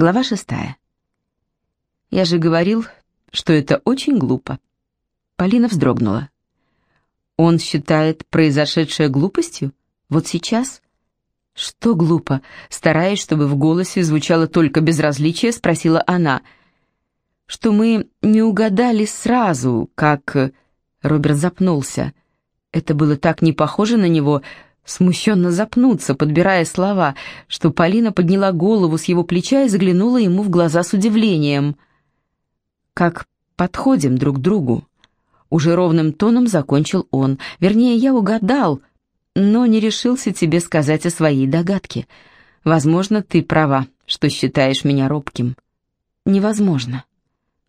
Глава шестая. Я же говорил, что это очень глупо. Полина вздрогнула. Он считает произошедшее глупостью? Вот сейчас? Что глупо? Стараясь, чтобы в голосе звучало только безразличие, спросила она. Что мы не угадали сразу, как... Роберт запнулся. Это было так не похоже на него, смущенно запнуться, подбирая слова, что Полина подняла голову с его плеча и заглянула ему в глаза с удивлением. «Как подходим друг к другу?» Уже ровным тоном закончил он. «Вернее, я угадал, но не решился тебе сказать о своей догадке. Возможно, ты права, что считаешь меня робким». «Невозможно».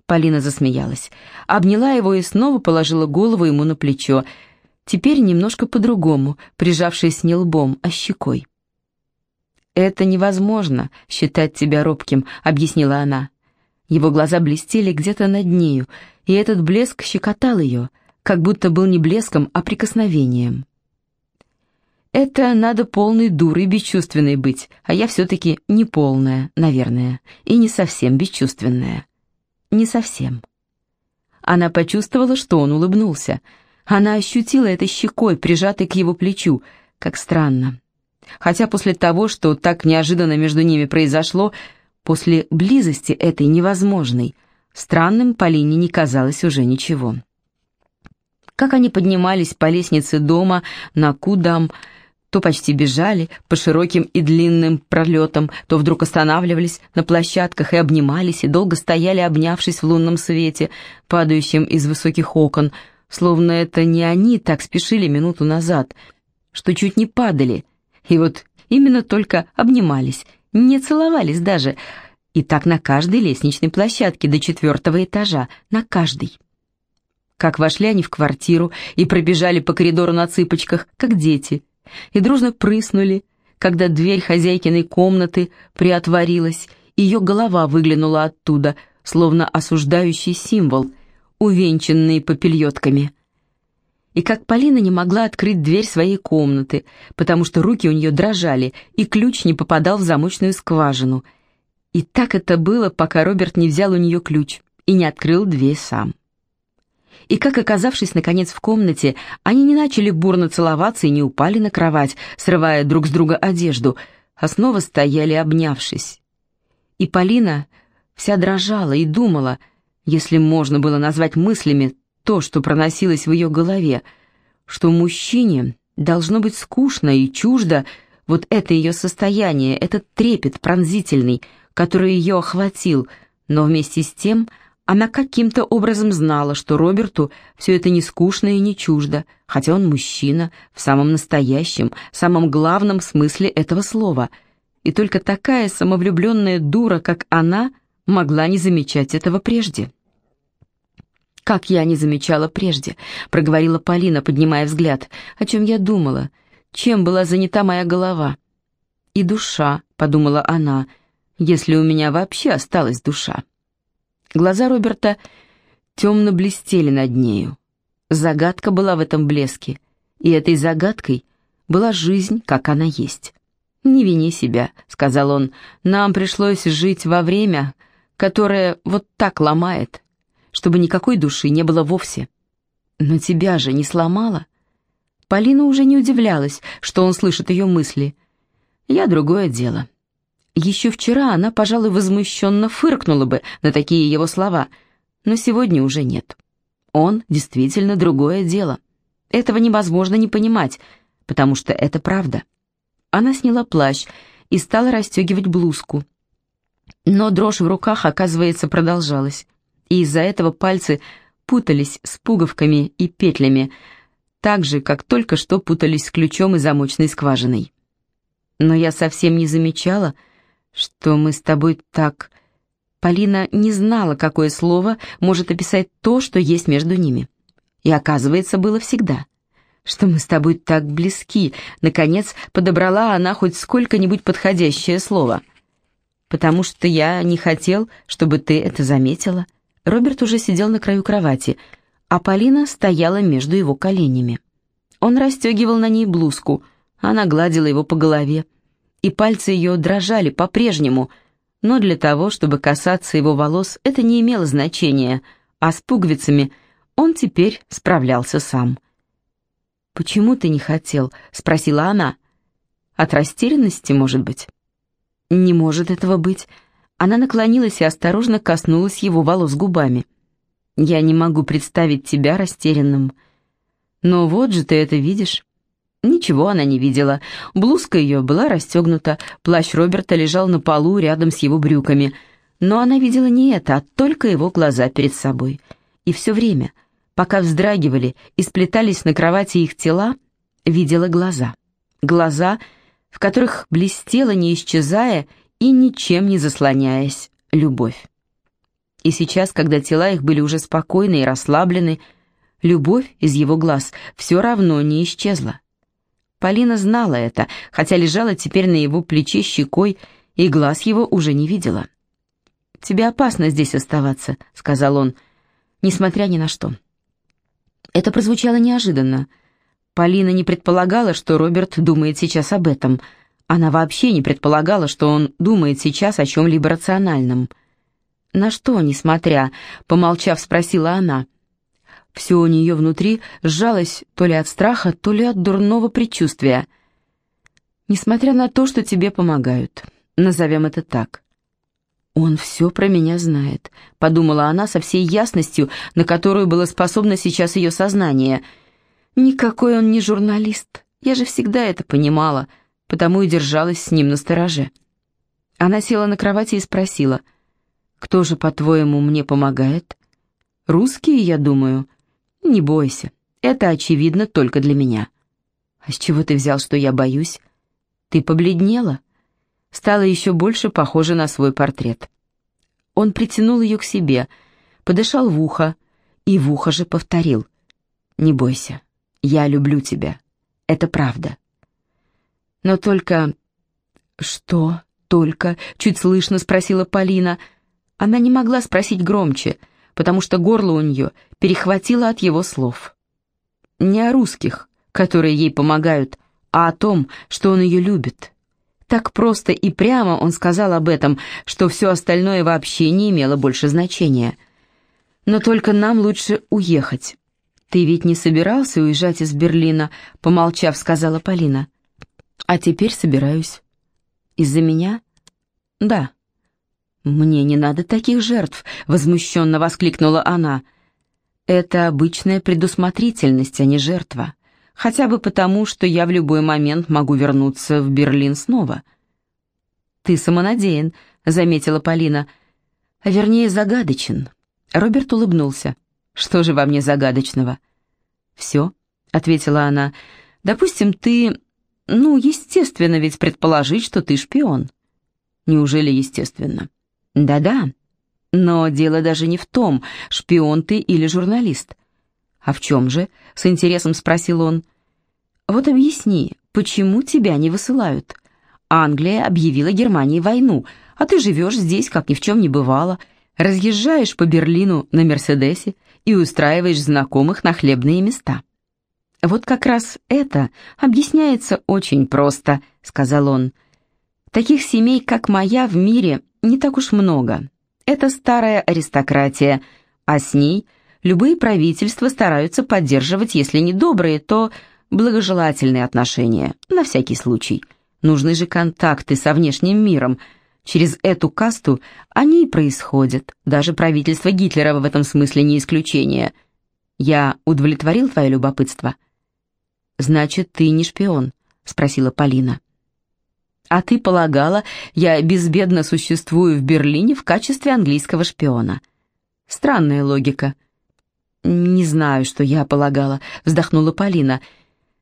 Полина засмеялась, обняла его и снова положила голову ему на плечо, теперь немножко по-другому, прижавшись не лбом, а щекой. «Это невозможно, считать тебя робким», — объяснила она. Его глаза блестели где-то над нею, и этот блеск щекотал ее, как будто был не блеском, а прикосновением. «Это надо полной дурой бесчувственной быть, а я все-таки не полная, наверное, и не совсем бесчувственная». «Не совсем». Она почувствовала, что он улыбнулся — она ощутила это щекой, прижатой к его плечу, как странно. Хотя после того, что так неожиданно между ними произошло, после близости этой невозможной, странным Полине не казалось уже ничего. Как они поднимались по лестнице дома на Кудам, то почти бежали по широким и длинным пролетам, то вдруг останавливались на площадках и обнимались, и долго стояли, обнявшись в лунном свете, падающем из высоких окон, словно это не они так спешили минуту назад, что чуть не падали, и вот именно только обнимались, не целовались даже, и так на каждой лестничной площадке до четвертого этажа, на каждой. Как вошли они в квартиру и пробежали по коридору на цыпочках, как дети, и дружно прыснули, когда дверь хозяйкиной комнаты приотворилась, и ее голова выглянула оттуда, словно осуждающий символ, увенчанные попельотками. И как Полина не могла открыть дверь своей комнаты, потому что руки у нее дрожали, и ключ не попадал в замочную скважину. И так это было, пока Роберт не взял у нее ключ и не открыл дверь сам. И как, оказавшись, наконец, в комнате, они не начали бурно целоваться и не упали на кровать, срывая друг с друга одежду, а снова стояли, обнявшись. И Полина вся дрожала и думала, если можно было назвать мыслями то, что проносилось в ее голове, что мужчине должно быть скучно и чуждо вот это ее состояние, этот трепет пронзительный, который ее охватил, но вместе с тем она каким-то образом знала, что Роберту все это не скучно и не чуждо, хотя он мужчина в самом настоящем, самом главном смысле этого слова. И только такая самовлюбленная дура, как она, могла не замечать этого прежде. «Как я не замечала прежде», — проговорила Полина, поднимая взгляд, «о чем я думала, чем была занята моя голова». «И душа», — подумала она, — «если у меня вообще осталась душа». Глаза Роберта темно блестели над нею. Загадка была в этом блеске, и этой загадкой была жизнь, как она есть. «Не вини себя», — сказал он, — «нам пришлось жить во время, которое вот так ломает, чтобы никакой души не было вовсе. Но тебя же не сломало?» Полина уже не удивлялась, что он слышит ее мысли. «Я другое дело». Еще вчера она, пожалуй, возмущенно фыркнула бы на такие его слова, но сегодня уже нет. Он действительно другое дело. Этого невозможно не понимать, потому что это правда. Она сняла плащ и стала расстегивать блузку. Но дрожь в руках, оказывается, продолжалась, и из-за этого пальцы путались с пуговками и петлями, так же, как только что путались с ключом и замочной скважиной. Но я совсем не замечала, что мы с тобой так... Полина не знала, какое слово может описать то, что есть между ними. И оказывается, было всегда. Что мы с тобой так близки. Наконец, подобрала она хоть сколько-нибудь подходящее слово. Потому что я не хотел, чтобы ты это заметила. Роберт уже сидел на краю кровати, а Полина стояла между его коленями. Он расстегивал на ней блузку, она гладила его по голове и пальцы ее дрожали по-прежнему, но для того, чтобы касаться его волос, это не имело значения, а с пуговицами он теперь справлялся сам. «Почему ты не хотел?» — спросила она. «От растерянности, может быть?» «Не может этого быть». Она наклонилась и осторожно коснулась его волос губами. «Я не могу представить тебя растерянным». «Но вот же ты это видишь». Ничего она не видела. Блузка ее была расстегнута, плащ Роберта лежал на полу рядом с его брюками. Но она видела не это, а только его глаза перед собой. И все время, пока вздрагивали и сплетались на кровати их тела, видела глаза. Глаза, в которых блестела, не исчезая и ничем не заслоняясь, любовь. И сейчас, когда тела их были уже спокойны и расслаблены, любовь из его глаз все равно не исчезла. Полина знала это, хотя лежала теперь на его плече щекой, и глаз его уже не видела. «Тебе опасно здесь оставаться», — сказал он, несмотря ни на что. Это прозвучало неожиданно. Полина не предполагала, что Роберт думает сейчас об этом. Она вообще не предполагала, что он думает сейчас о чем-либо рациональном. «На что, несмотря?» — помолчав, спросила она. — все у нее внутри сжалось то ли от страха, то ли от дурного предчувствия. Несмотря на то, что тебе помогают, назовем это так. «Он все про меня знает», — подумала она со всей ясностью, на которую было способно сейчас ее сознание. «Никакой он не журналист. Я же всегда это понимала, потому и держалась с ним на стороже». Она села на кровати и спросила, «Кто же, по-твоему, мне помогает?» «Русские, я думаю», «Не бойся, это очевидно только для меня». «А с чего ты взял, что я боюсь?» «Ты побледнела?» Стала еще больше похожа на свой портрет. Он притянул ее к себе, подышал в ухо, и в ухо же повторил. «Не бойся, я люблю тебя. Это правда». Но только... «Что только?» — чуть слышно спросила Полина. Она не могла спросить громче — потому что горло у нее перехватило от его слов. Не о русских, которые ей помогают, а о том, что он ее любит. Так просто и прямо он сказал об этом, что все остальное вообще не имело больше значения. Но только нам лучше уехать. «Ты ведь не собирался уезжать из Берлина?» — помолчав, сказала Полина. «А теперь собираюсь». «Из-за меня?» «Да». «Мне не надо таких жертв», — возмущенно воскликнула она. «Это обычная предусмотрительность, а не жертва. Хотя бы потому, что я в любой момент могу вернуться в Берлин снова». «Ты самонадеян», — заметила Полина. «А вернее, загадочен». Роберт улыбнулся. «Что же во мне загадочного?» «Все», — ответила она. «Допустим, ты... Ну, естественно ведь предположить, что ты шпион». «Неужели естественно?» Да-да, но дело даже не в том, шпион ты или журналист. А в чем же? С интересом спросил он. Вот объясни, почему тебя не высылают? Англия объявила Германии войну, а ты живешь здесь, как ни в чем не бывало, разъезжаешь по Берлину на Мерседесе и устраиваешь знакомых на хлебные места. Вот как раз это объясняется очень просто, сказал он. Таких семей, как моя, в мире не так уж много. Это старая аристократия, а с ней любые правительства стараются поддерживать, если не добрые, то благожелательные отношения, на всякий случай. Нужны же контакты со внешним миром. Через эту касту они и происходят. Даже правительство Гитлера в этом смысле не исключение. Я удовлетворил твое любопытство? «Значит, ты не шпион?» — спросила Полина. А ты полагала, я безбедно существую в Берлине в качестве английского шпиона. Странная логика. Не знаю, что я полагала, вздохнула Полина.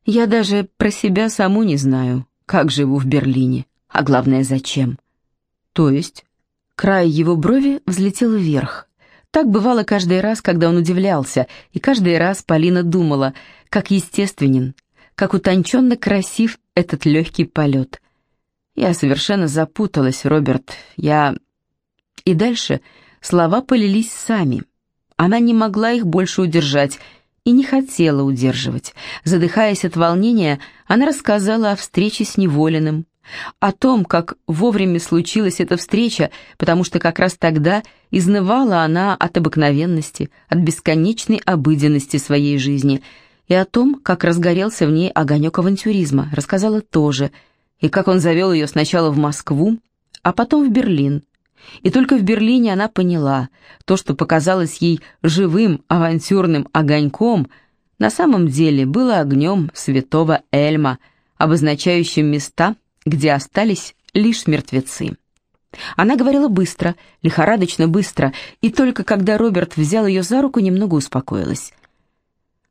Я даже про себя саму не знаю, как живу в Берлине, а главное, зачем. То есть, край его брови взлетел вверх. Так бывало каждый раз, когда он удивлялся, и каждый раз Полина думала, как естественен, как утонченно красив этот легкий полет — я совершенно запуталась, Роберт. Я... И дальше слова полились сами. Она не могла их больше удержать и не хотела удерживать. Задыхаясь от волнения, она рассказала о встрече с Неволиным, о том, как вовремя случилась эта встреча, потому что как раз тогда изнывала она от обыкновенности, от бесконечной обыденности своей жизни, и о том, как разгорелся в ней огонек авантюризма, рассказала тоже, и как он завел ее сначала в Москву, а потом в Берлин. И только в Берлине она поняла, то, что показалось ей живым авантюрным огоньком, на самом деле было огнем святого Эльма, обозначающим места, где остались лишь мертвецы. Она говорила быстро, лихорадочно быстро, и только когда Роберт взял ее за руку, немного успокоилась.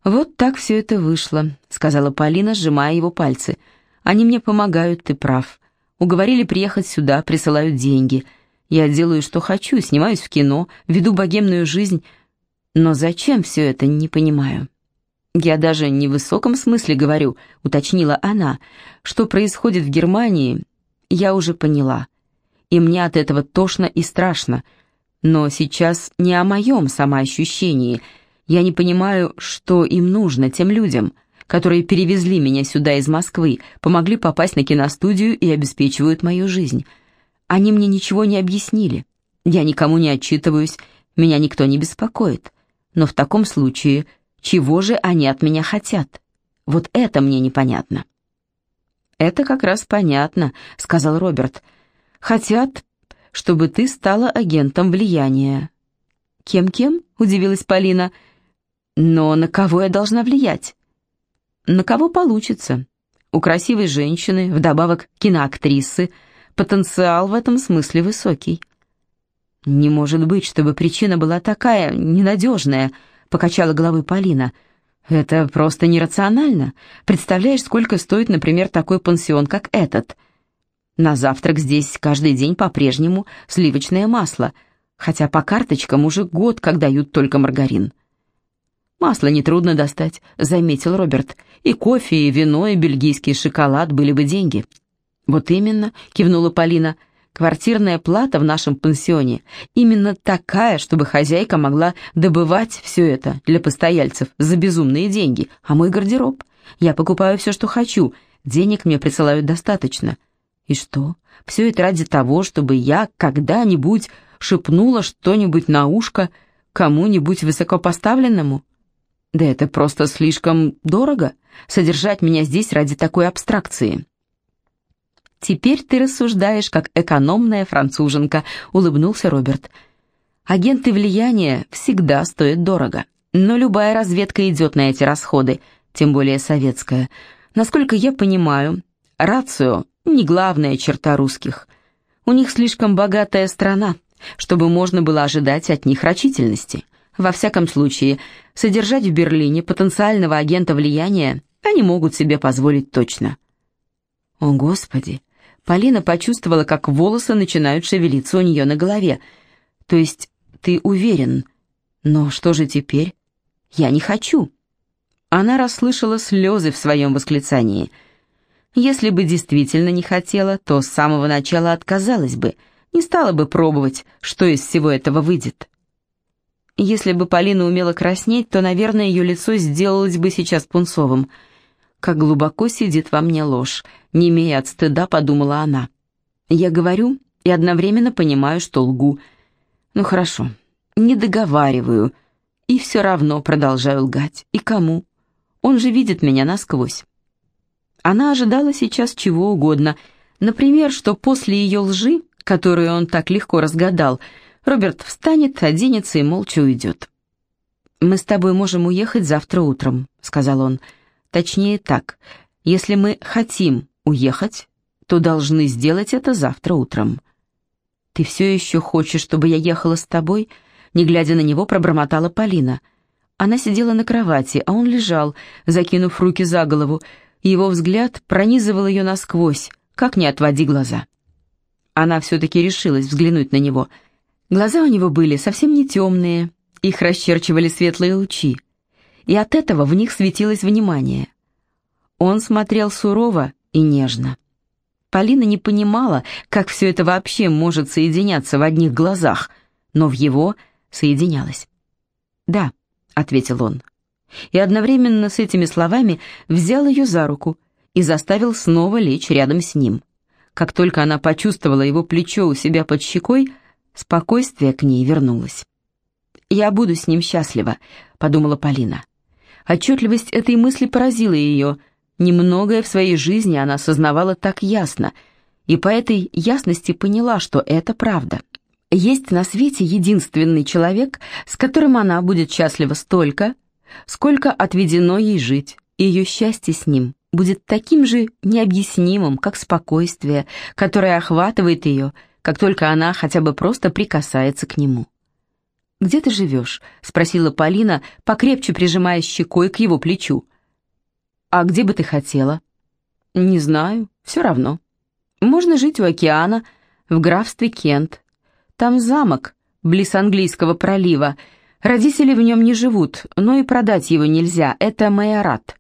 «Вот так все это вышло», — сказала Полина, сжимая его пальцы. «Они мне помогают, ты прав. Уговорили приехать сюда, присылают деньги. Я делаю, что хочу, снимаюсь в кино, веду богемную жизнь. Но зачем все это, не понимаю». «Я даже не в высоком смысле говорю», — уточнила она. «Что происходит в Германии, я уже поняла. И мне от этого тошно и страшно. Но сейчас не о моем самоощущении. Я не понимаю, что им нужно, тем людям, которые перевезли меня сюда из Москвы, помогли попасть на киностудию и обеспечивают мою жизнь. Они мне ничего не объяснили. Я никому не отчитываюсь, меня никто не беспокоит. Но в таком случае чего же они от меня хотят? Вот это мне непонятно. «Это как раз понятно», — сказал Роберт. «Хотят, чтобы ты стала агентом влияния». «Кем-кем?» — удивилась Полина. «Но на кого я должна влиять?» «На кого получится. У красивой женщины, вдобавок киноактрисы, потенциал в этом смысле высокий». «Не может быть, чтобы причина была такая, ненадежная», — покачала головой Полина. «Это просто нерационально. Представляешь, сколько стоит, например, такой пансион, как этот? На завтрак здесь каждый день по-прежнему сливочное масло, хотя по карточкам уже год, как дают только маргарин». «Масло нетрудно достать», — заметил Роберт. «И кофе, и вино, и бельгийский шоколад были бы деньги». «Вот именно», — кивнула Полина. Квартирная плата в нашем пансионе именно такая, чтобы хозяйка могла добывать все это для постояльцев за безумные деньги, а мой гардероб. Я покупаю все, что хочу, денег мне присылают достаточно. И что? Все это ради того, чтобы я когда-нибудь шепнула что-нибудь на ушко кому-нибудь высокопоставленному? Да это просто слишком дорого, содержать меня здесь ради такой абстракции. «Теперь ты рассуждаешь, как экономная француженка», — улыбнулся Роберт. «Агенты влияния всегда стоят дорого, но любая разведка идет на эти расходы, тем более советская. Насколько я понимаю, рацио — не главная черта русских. У них слишком богатая страна, чтобы можно было ожидать от них рачительности. Во всяком случае, содержать в Берлине потенциального агента влияния они могут себе позволить точно». «О, Господи!» Полина почувствовала, как волосы начинают шевелиться у нее на голове. «То есть ты уверен? Но что же теперь? Я не хочу». Она расслышала слезы в своем восклицании. Если бы действительно не хотела, то с самого начала отказалась бы, не стала бы пробовать, что из всего этого выйдет. Если бы Полина умела краснеть, то, наверное, ее лицо сделалось бы сейчас пунцовым – как глубоко сидит во мне ложь, не имея от стыда, подумала она. Я говорю и одновременно понимаю, что лгу. Ну хорошо, не договариваю и все равно продолжаю лгать. И кому? Он же видит меня насквозь. Она ожидала сейчас чего угодно, например, что после ее лжи, которую он так легко разгадал, Роберт встанет, оденется и молча уйдет. «Мы с тобой можем уехать завтра утром», — сказал он, — Точнее так, если мы хотим уехать, то должны сделать это завтра утром. «Ты все еще хочешь, чтобы я ехала с тобой?» Не глядя на него, пробормотала Полина. Она сидела на кровати, а он лежал, закинув руки за голову, и его взгляд пронизывал ее насквозь, как не отводи глаза. Она все-таки решилась взглянуть на него. Глаза у него были совсем не темные, их расчерчивали светлые лучи и от этого в них светилось внимание. Он смотрел сурово и нежно. Полина не понимала, как все это вообще может соединяться в одних глазах, но в его соединялось. «Да», — ответил он, и одновременно с этими словами взял ее за руку и заставил снова лечь рядом с ним. Как только она почувствовала его плечо у себя под щекой, спокойствие к ней вернулось. «Я буду с ним счастлива», — подумала Полина. Отчетливость этой мысли поразила ее. Немногое в своей жизни она осознавала так ясно, и по этой ясности поняла, что это правда. Есть на свете единственный человек, с которым она будет счастлива столько, сколько отведено ей жить, и ее счастье с ним будет таким же необъяснимым, как спокойствие, которое охватывает ее, как только она хотя бы просто прикасается к нему. «Где ты живешь?» — спросила Полина, покрепче прижимая щекой к его плечу. «А где бы ты хотела?» «Не знаю, все равно. Можно жить у океана, в графстве Кент. Там замок, близ английского пролива. Родители в нем не живут, но и продать его нельзя, это майорат».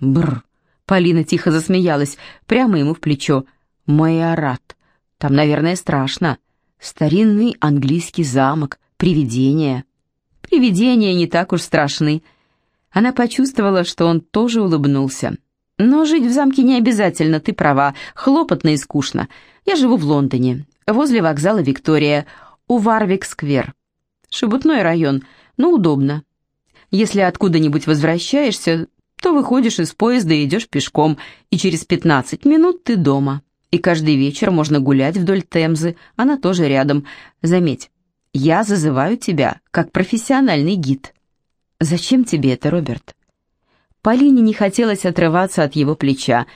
«Бррр!» — Полина тихо засмеялась, прямо ему в плечо. «Майорат. Там, наверное, страшно. Старинный английский замок, привидения. Привидения не так уж страшны. Она почувствовала, что он тоже улыбнулся. Но жить в замке не обязательно, ты права, хлопотно и скучно. Я живу в Лондоне, возле вокзала Виктория, у Варвик-сквер. Шебутной район, но удобно. Если откуда-нибудь возвращаешься, то выходишь из поезда и идешь пешком, и через 15 минут ты дома. И каждый вечер можно гулять вдоль Темзы, она тоже рядом. Заметь, я зазываю тебя как профессиональный гид. Зачем тебе это, Роберт? Полине не хотелось отрываться от его плеча,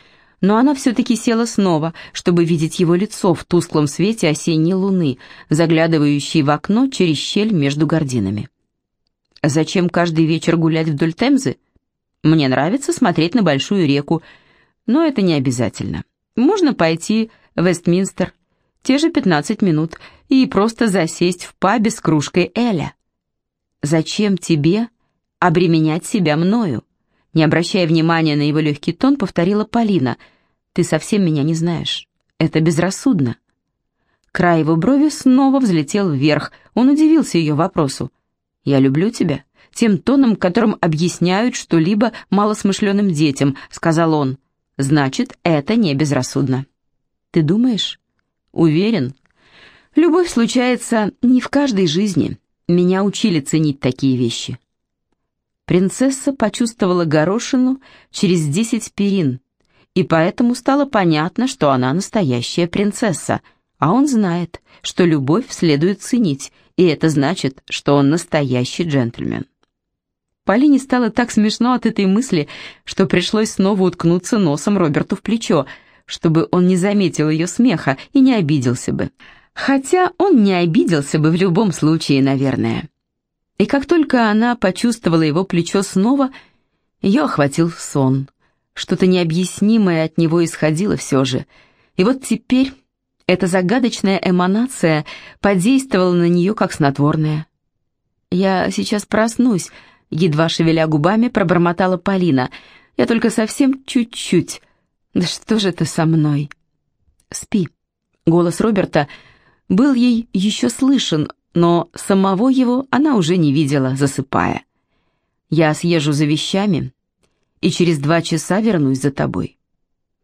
но она все-таки села снова, чтобы видеть его лицо в тусклом свете осенней луны, заглядывающей в окно через щель между гординами. Зачем каждый вечер гулять вдоль Темзы? Мне нравится смотреть на большую реку, но это не обязательно. Можно пойти в Вестминстер, те же 15 минут, и просто засесть в пабе с кружкой Эля. Зачем тебе обременять себя мною? Не обращая внимания на его легкий тон, повторила Полина. Ты совсем меня не знаешь. Это безрассудно. Край его брови снова взлетел вверх. Он удивился ее вопросу. «Я люблю тебя», тем тоном, которым объясняют что-либо малосмышленным детям, сказал он. «Значит, это не безрассудно». «Ты думаешь?» Уверен. Любовь случается не в каждой жизни. Меня учили ценить такие вещи. Принцесса почувствовала горошину через десять перин, и поэтому стало понятно, что она настоящая принцесса, а он знает, что любовь следует ценить, и это значит, что он настоящий джентльмен. Полине стало так смешно от этой мысли, что пришлось снова уткнуться носом Роберту в плечо – чтобы он не заметил ее смеха и не обиделся бы. Хотя он не обиделся бы в любом случае, наверное. И как только она почувствовала его плечо снова, ее охватил сон. Что-то необъяснимое от него исходило все же. И вот теперь эта загадочная эманация подействовала на нее как снотворное. «Я сейчас проснусь», — едва шевеля губами пробормотала Полина. «Я только совсем чуть-чуть». Да что же это со мной? Спи. Голос Роберта был ей еще слышен, но самого его она уже не видела, засыпая. Я съезжу за вещами и через два часа вернусь за тобой.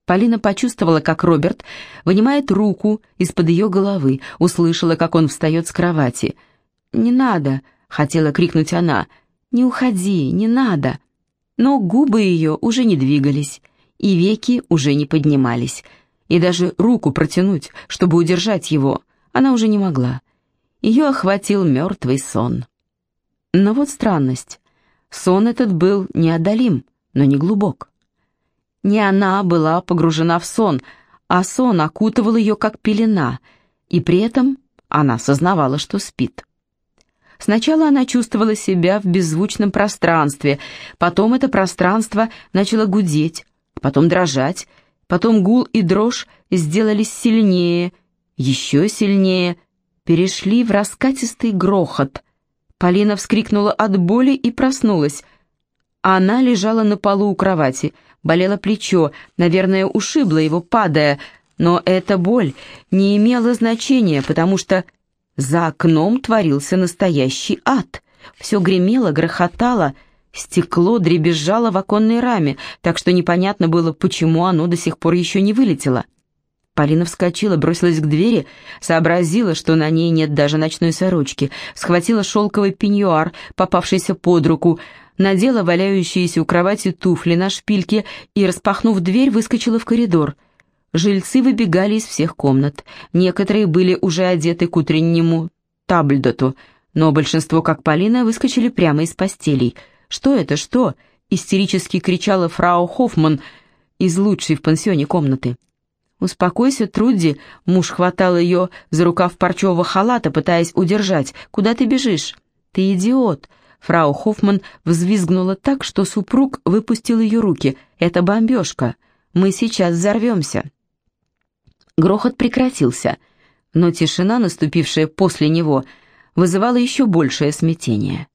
Полина почувствовала, как Роберт вынимает руку из-под ее головы, услышала, как он встает с кровати. «Не надо!» — хотела крикнуть она. «Не уходи, не надо!» Но губы ее уже не двигались, и веки уже не поднимались, и даже руку протянуть, чтобы удержать его, она уже не могла. Ее охватил мертвый сон. Но вот странность. Сон этот был неодолим, но не глубок. Не она была погружена в сон, а сон окутывал ее как пелена, и при этом она сознавала, что спит. Сначала она чувствовала себя в беззвучном пространстве, потом это пространство начало гудеть, потом дрожать, потом гул и дрожь сделались сильнее, еще сильнее, перешли в раскатистый грохот. Полина вскрикнула от боли и проснулась. Она лежала на полу у кровати, болело плечо, наверное, ушибла его, падая, но эта боль не имела значения, потому что за окном творился настоящий ад. Все гремело, грохотало, Стекло дребезжало в оконной раме, так что непонятно было, почему оно до сих пор еще не вылетело. Полина вскочила, бросилась к двери, сообразила, что на ней нет даже ночной сорочки, схватила шелковый пеньюар, попавшийся под руку, надела валяющиеся у кровати туфли на шпильке и, распахнув дверь, выскочила в коридор. Жильцы выбегали из всех комнат. Некоторые были уже одеты к утреннему табльдоту, но большинство, как Полина, выскочили прямо из постелей. «Что это, что?» — истерически кричала фрау Хоффман из лучшей в пансионе комнаты. «Успокойся, Трудди!» — муж хватал ее за рукав парчевого халата, пытаясь удержать. «Куда ты бежишь?» «Ты идиот!» Фрау Хоффман взвизгнула так, что супруг выпустил ее руки. «Это бомбежка. Мы сейчас взорвемся». Грохот прекратился, но тишина, наступившая после него, вызывала еще большее смятение.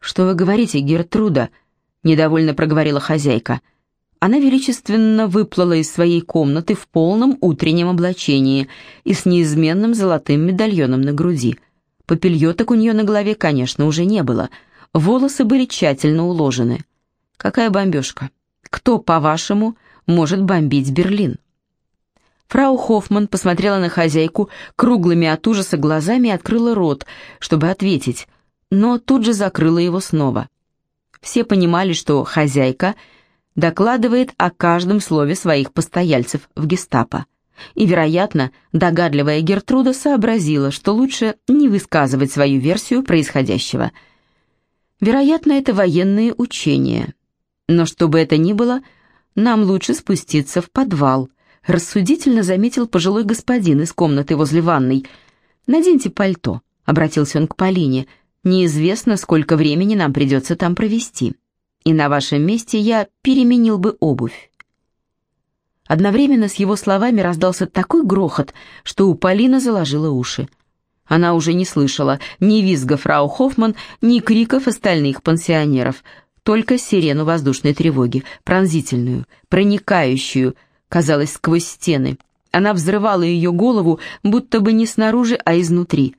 «Что вы говорите, Гертруда?» — недовольно проговорила хозяйка. Она величественно выплыла из своей комнаты в полном утреннем облачении и с неизменным золотым медальоном на груди — Попельеток у нее на голове, конечно, уже не было. Волосы были тщательно уложены. Какая бомбежка? Кто, по-вашему, может бомбить Берлин? Фрау Хоффман посмотрела на хозяйку круглыми от ужаса глазами и открыла рот, чтобы ответить, но тут же закрыла его снова. Все понимали, что хозяйка докладывает о каждом слове своих постояльцев в гестапо и, вероятно, догадливая Гертруда сообразила, что лучше не высказывать свою версию происходящего. Вероятно, это военные учения. Но что бы это ни было, нам лучше спуститься в подвал, рассудительно заметил пожилой господин из комнаты возле ванной. «Наденьте пальто», — обратился он к Полине, — «неизвестно, сколько времени нам придется там провести. И на вашем месте я переменил бы обувь». Одновременно с его словами раздался такой грохот, что у Полины заложило уши. Она уже не слышала ни визга фрау Хоффман, ни криков остальных пансионеров, только сирену воздушной тревоги, пронзительную, проникающую, казалось, сквозь стены. Она взрывала ее голову, будто бы не снаружи, а изнутри.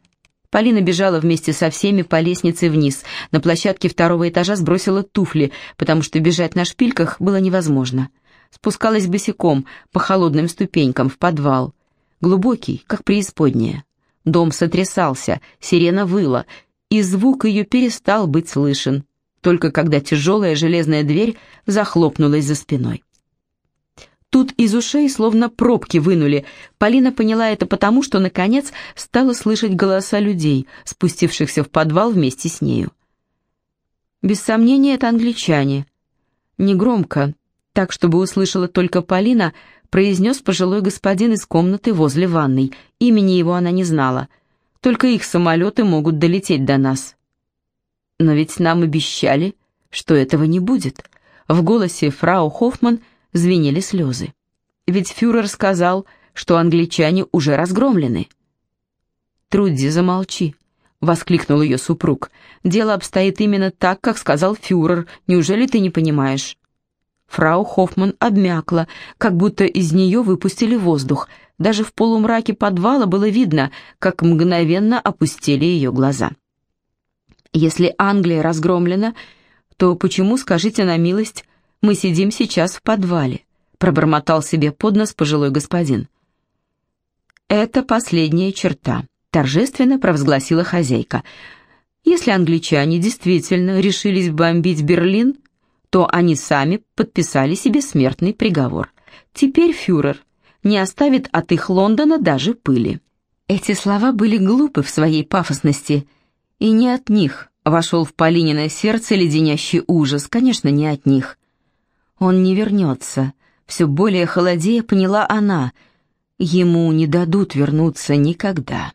Полина бежала вместе со всеми по лестнице вниз. На площадке второго этажа сбросила туфли, потому что бежать на шпильках было невозможно спускалась босиком по холодным ступенькам в подвал, глубокий, как преисподняя. Дом сотрясался, сирена выла, и звук ее перестал быть слышен, только когда тяжелая железная дверь захлопнулась за спиной. Тут из ушей словно пробки вынули. Полина поняла это потому, что, наконец, стала слышать голоса людей, спустившихся в подвал вместе с нею. Без сомнения, это англичане. Негромко, так, чтобы услышала только Полина, произнес пожилой господин из комнаты возле ванной. Имени его она не знала. Только их самолеты могут долететь до нас. Но ведь нам обещали, что этого не будет. В голосе фрау Хоффман звенели слезы. Ведь фюрер сказал, что англичане уже разгромлены. «Трудди, замолчи», — воскликнул ее супруг. «Дело обстоит именно так, как сказал фюрер. Неужели ты не понимаешь?» Фрау Хоффман обмякла, как будто из нее выпустили воздух. Даже в полумраке подвала было видно, как мгновенно опустили ее глаза. «Если Англия разгромлена, то почему, скажите на милость, мы сидим сейчас в подвале?» пробормотал себе под нос пожилой господин. «Это последняя черта», — торжественно провозгласила хозяйка. «Если англичане действительно решились бомбить Берлин, то они сами подписали себе смертный приговор. Теперь фюрер не оставит от их Лондона даже пыли. Эти слова были глупы в своей пафосности, и не от них вошел в Полининое сердце леденящий ужас, конечно, не от них. Он не вернется, все более холодея поняла она, ему не дадут вернуться никогда.